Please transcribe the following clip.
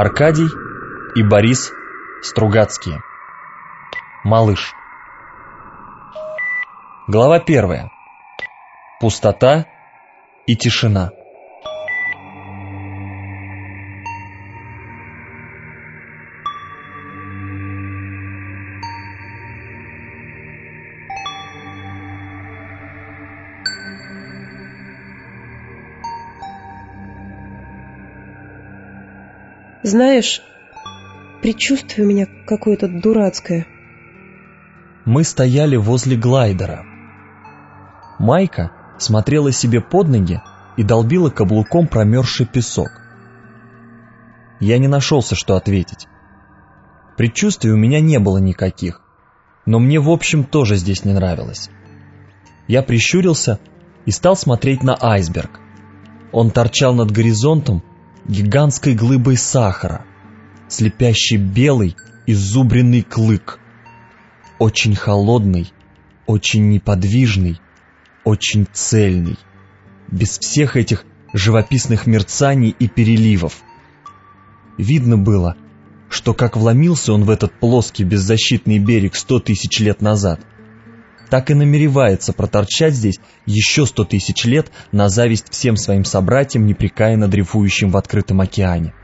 Аркадий и Борис Стругацкие. Малыш. Глава первая. Пустота и тишина. Знаешь, предчувствие у меня какое-то дурацкое. Мы стояли возле глайдера. Майка смотрела себе под ноги и долбила каблуком промерзший песок. Я не нашелся, что ответить. Предчувствий у меня не было никаких, но мне в общем тоже здесь не нравилось. Я прищурился и стал смотреть на айсберг. Он торчал над горизонтом, гигантской глыбой сахара, слепящий белый изубренный клык, очень холодный, очень неподвижный, очень цельный, без всех этих живописных мерцаний и переливов. Видно было, что как вломился он в этот плоский беззащитный берег сто тысяч лет назад, так и намеревается проторчать здесь еще сто тысяч лет на зависть всем своим собратьям, непрекаянно дрейфующим в открытом океане.